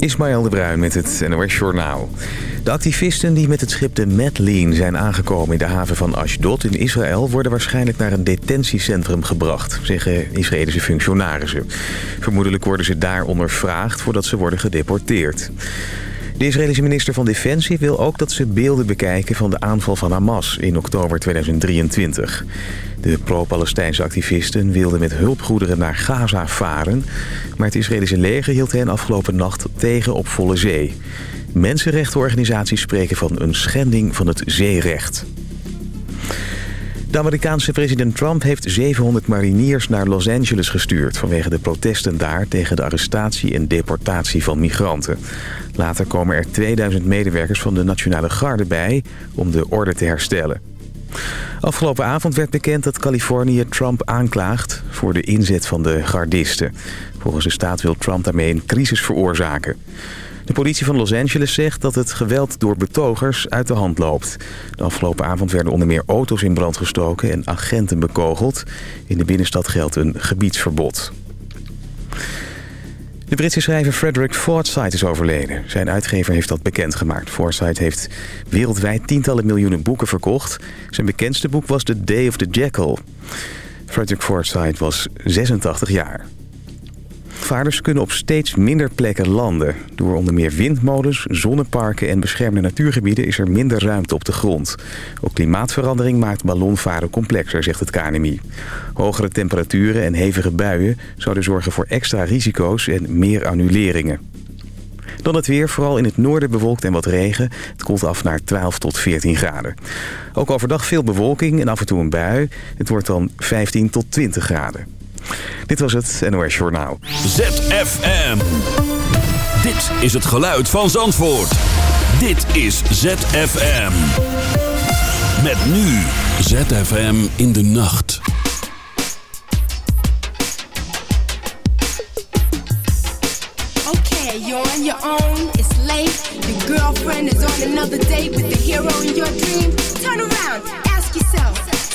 Ismaël de Bruin met het NOS Journaal. De activisten die met het schip de Medline zijn aangekomen in de haven van Ashdod in Israël... worden waarschijnlijk naar een detentiecentrum gebracht, zeggen Israëlische functionarissen. Vermoedelijk worden ze daar ondervraagd voordat ze worden gedeporteerd. De Israëlische minister van Defensie wil ook dat ze beelden bekijken van de aanval van Hamas in oktober 2023. De pro-Palestijnse activisten wilden met hulpgoederen naar Gaza varen... maar het Israëlische leger hield hen afgelopen nacht tegen op volle zee. Mensenrechtenorganisaties spreken van een schending van het zeerecht. De Amerikaanse president Trump heeft 700 mariniers naar Los Angeles gestuurd... vanwege de protesten daar tegen de arrestatie en deportatie van migranten. Later komen er 2000 medewerkers van de Nationale Garde bij om de orde te herstellen. Afgelopen avond werd bekend dat Californië Trump aanklaagt voor de inzet van de gardisten. Volgens de staat wil Trump daarmee een crisis veroorzaken. De politie van Los Angeles zegt dat het geweld door betogers uit de hand loopt. De afgelopen avond werden onder meer auto's in brand gestoken en agenten bekogeld. In de binnenstad geldt een gebiedsverbod. De Britse schrijver Frederick Forsyth is overleden. Zijn uitgever heeft dat bekendgemaakt. Forsyth heeft wereldwijd tientallen miljoenen boeken verkocht. Zijn bekendste boek was The Day of the Jackal. Frederick Forsyth was 86 jaar. Vaarders kunnen op steeds minder plekken landen. Door onder meer windmolens, zonneparken en beschermde natuurgebieden is er minder ruimte op de grond. Ook klimaatverandering maakt ballonvaren complexer, zegt het KNMI. Hogere temperaturen en hevige buien zouden zorgen voor extra risico's en meer annuleringen. Dan het weer, vooral in het noorden bewolkt en wat regen. Het koelt af naar 12 tot 14 graden. Ook overdag veel bewolking en af en toe een bui. Het wordt dan 15 tot 20 graden. Dit was het NOS Journaal. ZFM. Dit is het geluid van Zandvoort. Dit is ZFM. Met nu ZFM in de nacht. Okay, you're on your own, it's late. Your girlfriend is on another date with the hero in your dream. Turn around, ask yourself.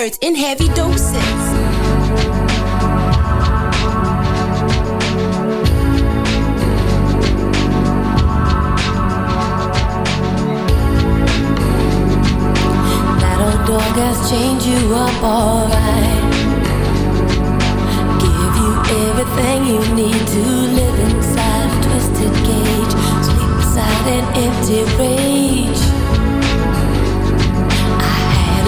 words in heavy doses. That old dog has chained you up alright. Give you everything you need to live inside a twisted cage. Sleep inside an empty rage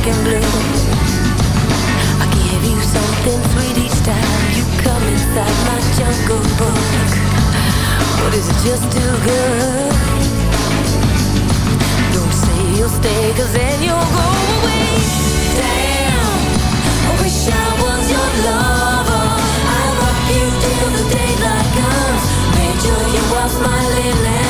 talking blues. I give you something sweet each time you come inside my jungle book. But is it just too good? Don't say you'll stay, cause then you'll go away. Damn, I wish I was your lover. I'll rock you till the daylight comes. Make sure you was my lily.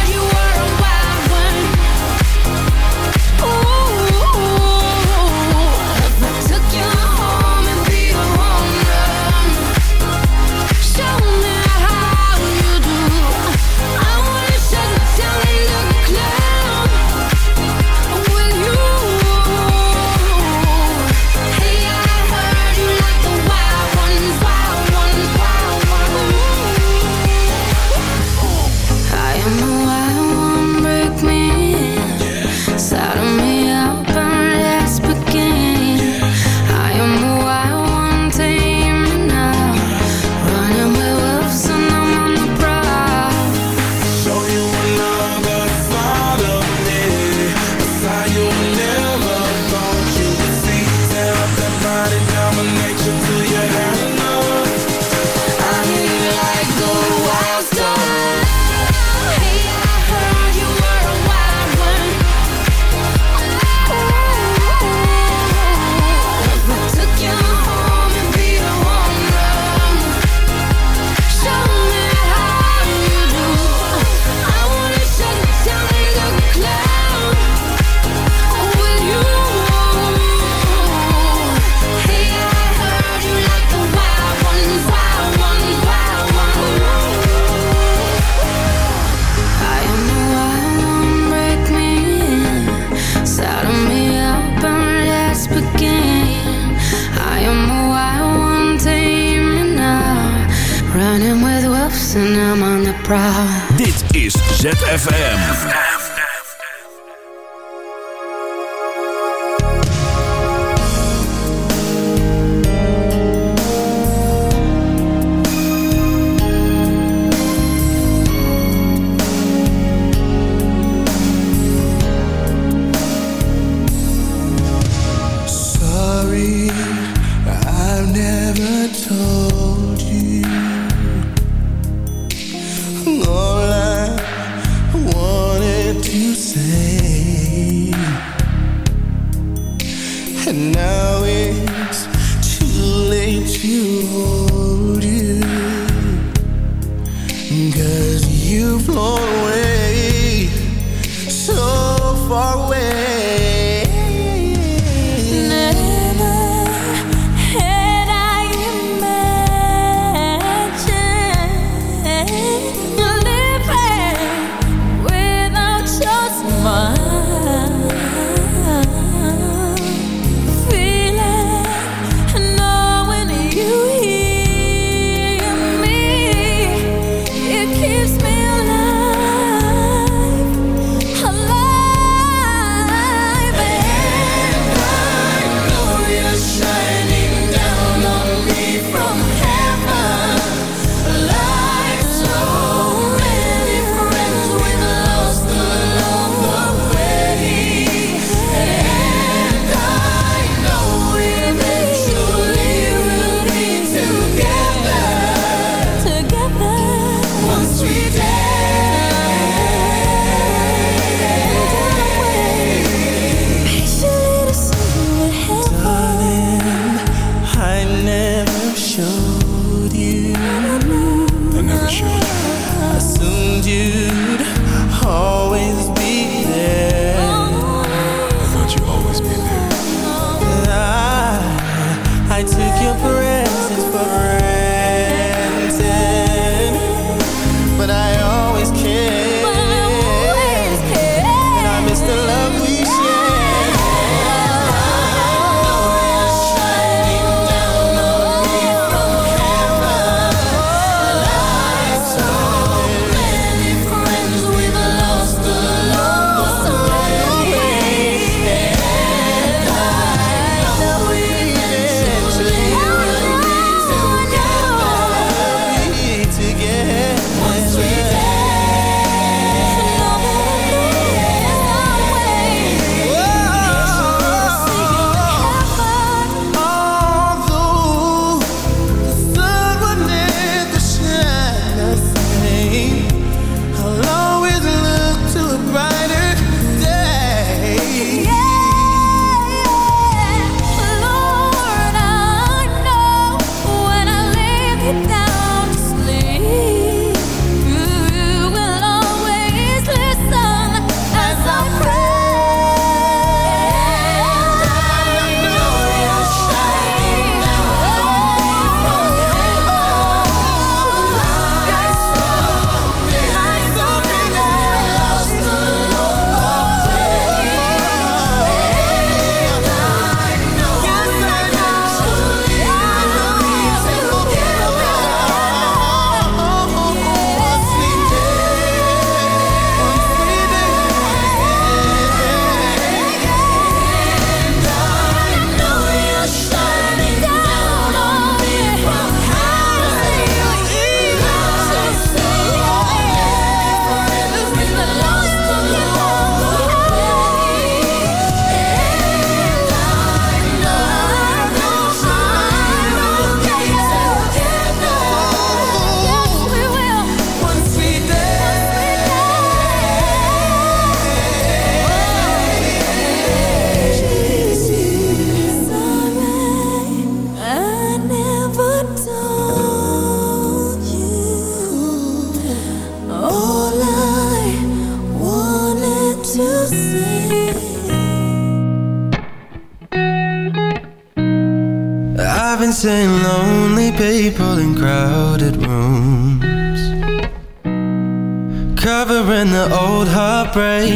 ZFM.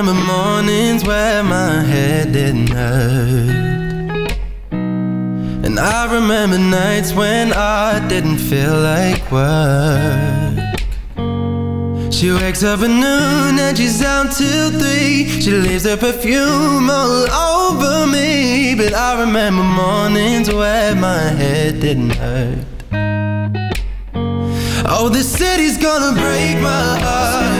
Remember mornings where my head didn't hurt. And I remember nights when I didn't feel like work. She wakes up at noon and she's out till three. She leaves her perfume all over me. But I remember mornings where my head didn't hurt. Oh, the city's gonna break my heart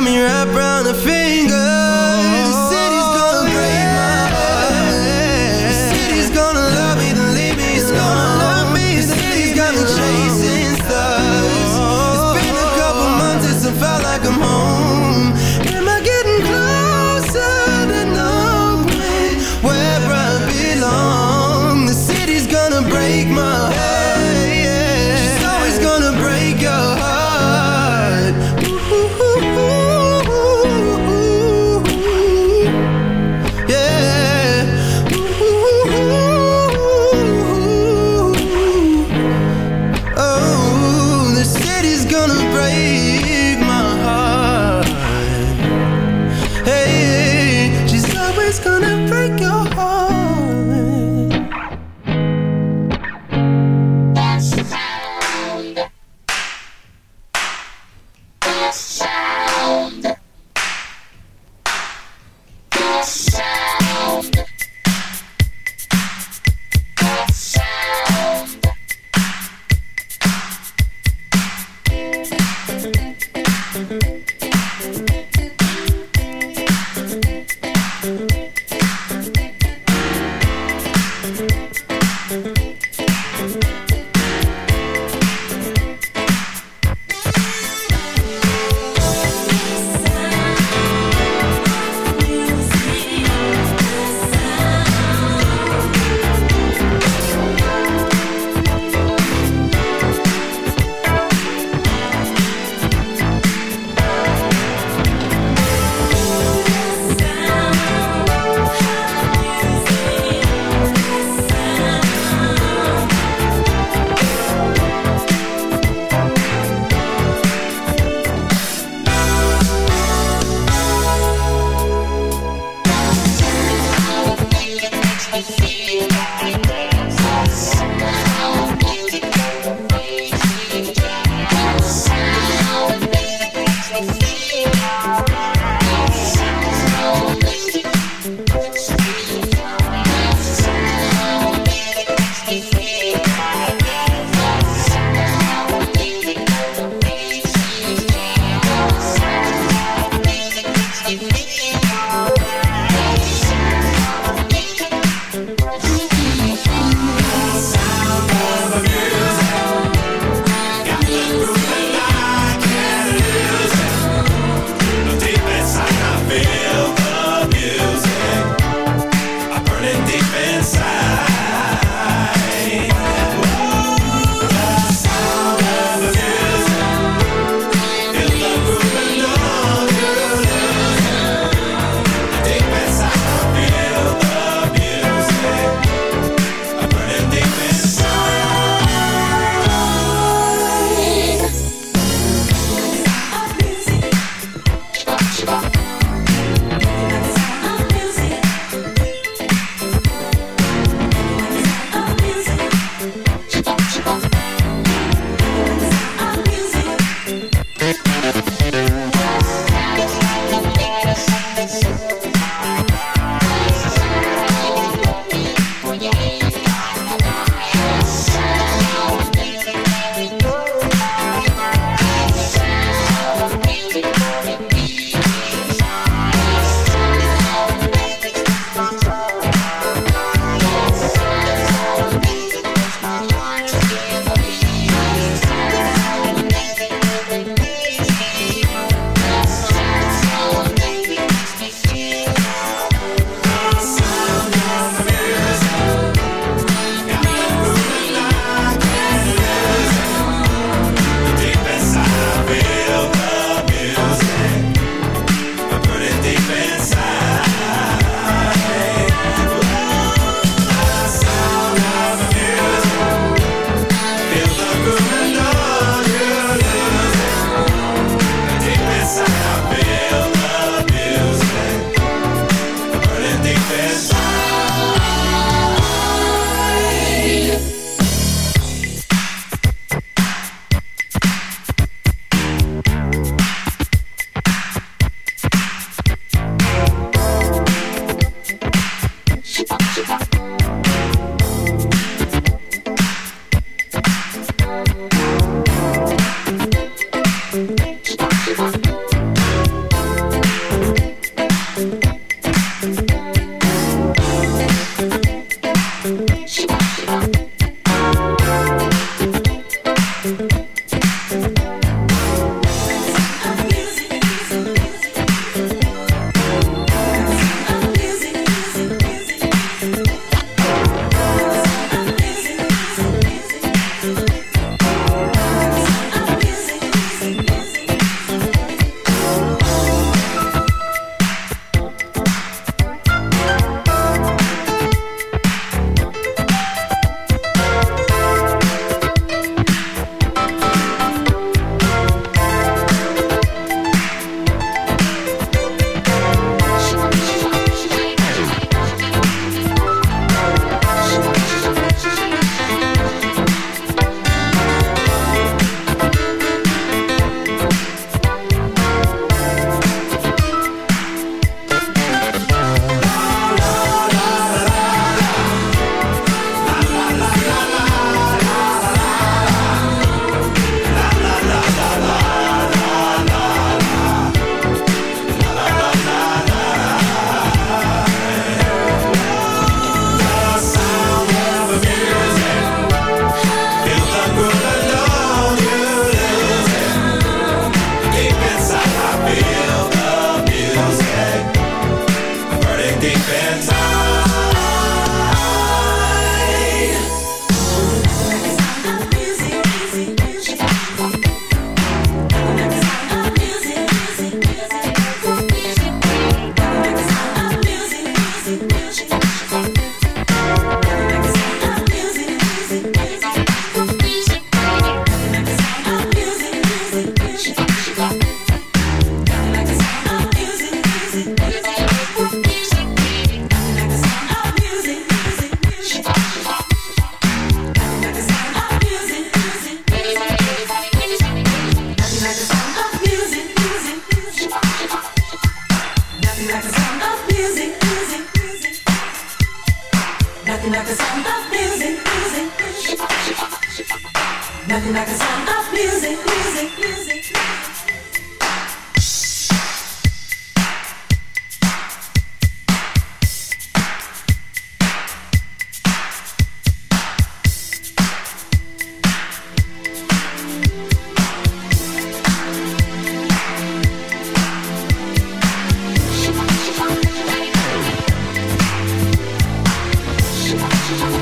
got me wrapped around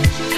Thank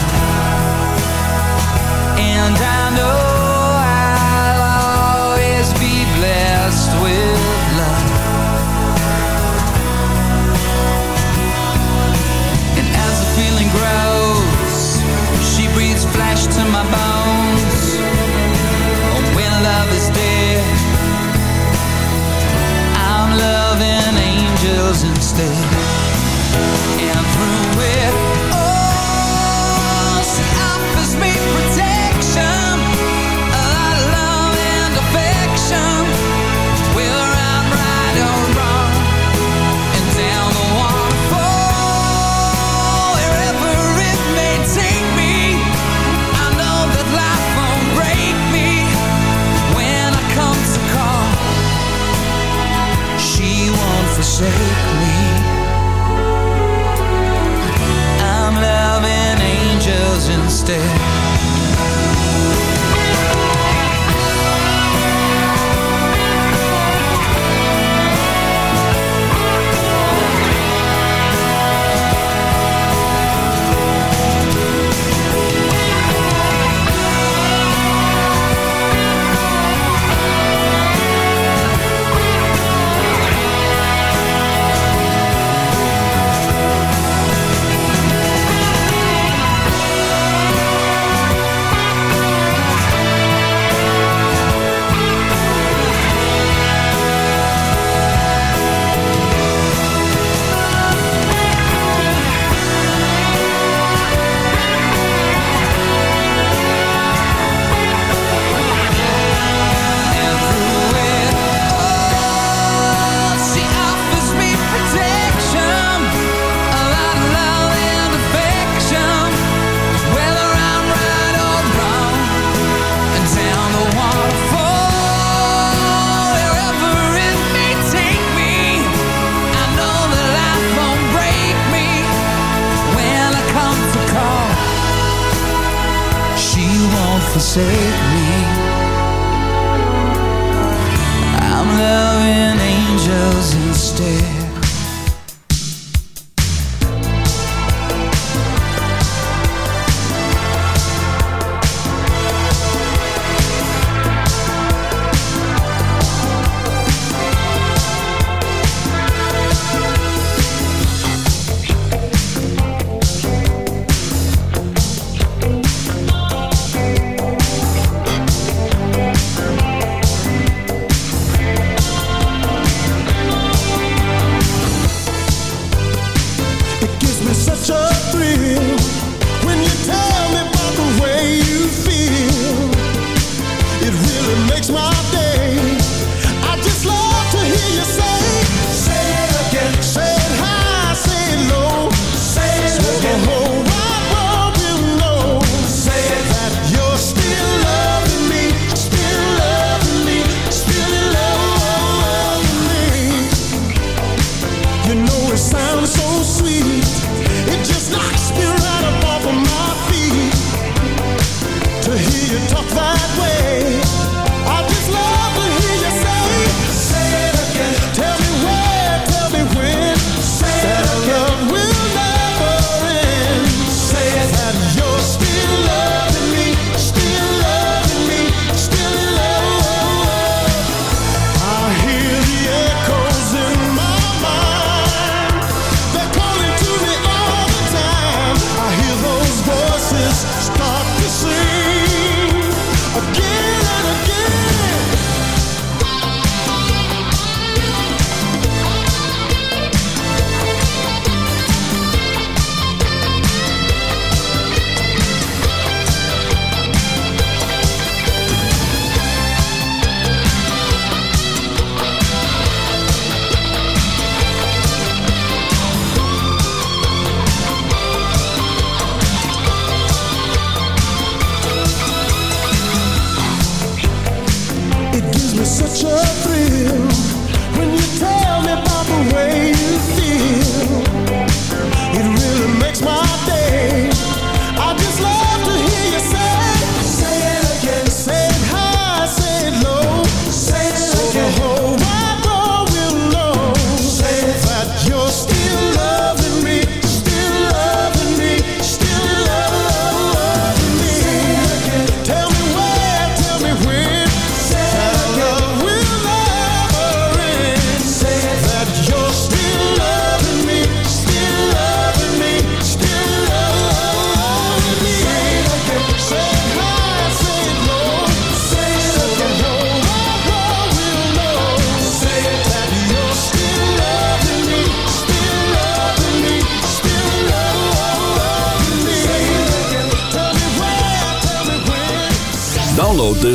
te